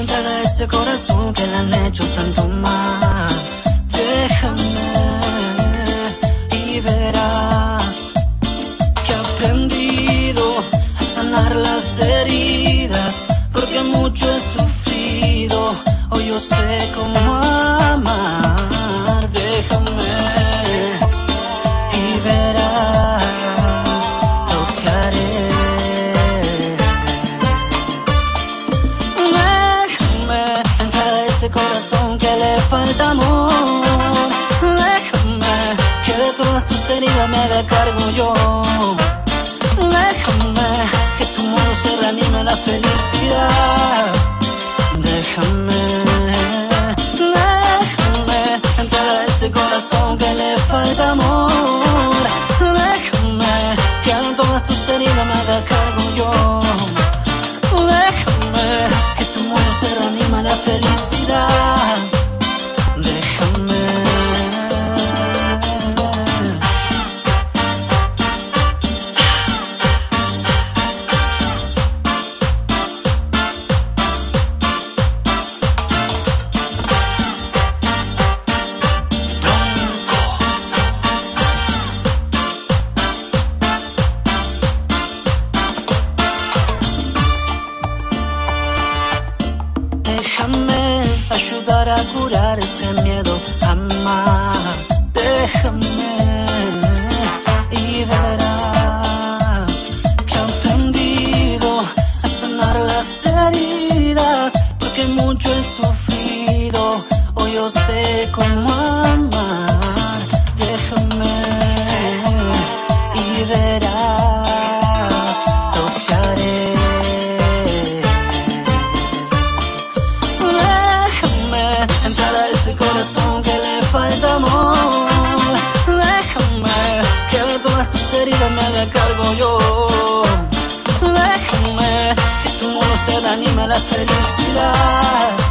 entrega ese corazón que le han hecho tanto mal. Déjame y verás que he aprendido a sanar las heridas, porque mucho he sufrido. Hoy yo sé cómo que le falta amor. Déjame que de todas tus heridas me haga cargo yo. Déjame que tu amor se reanime la felicidad. Déjame, déjame entrar a ese corazón que le falta amor. Déjame que de todas tus heridas me haga cargo yo. Ayudar a curar ese miedo a heridas me haga cargo yo. Déjame que tu amor se le anime la felicidad.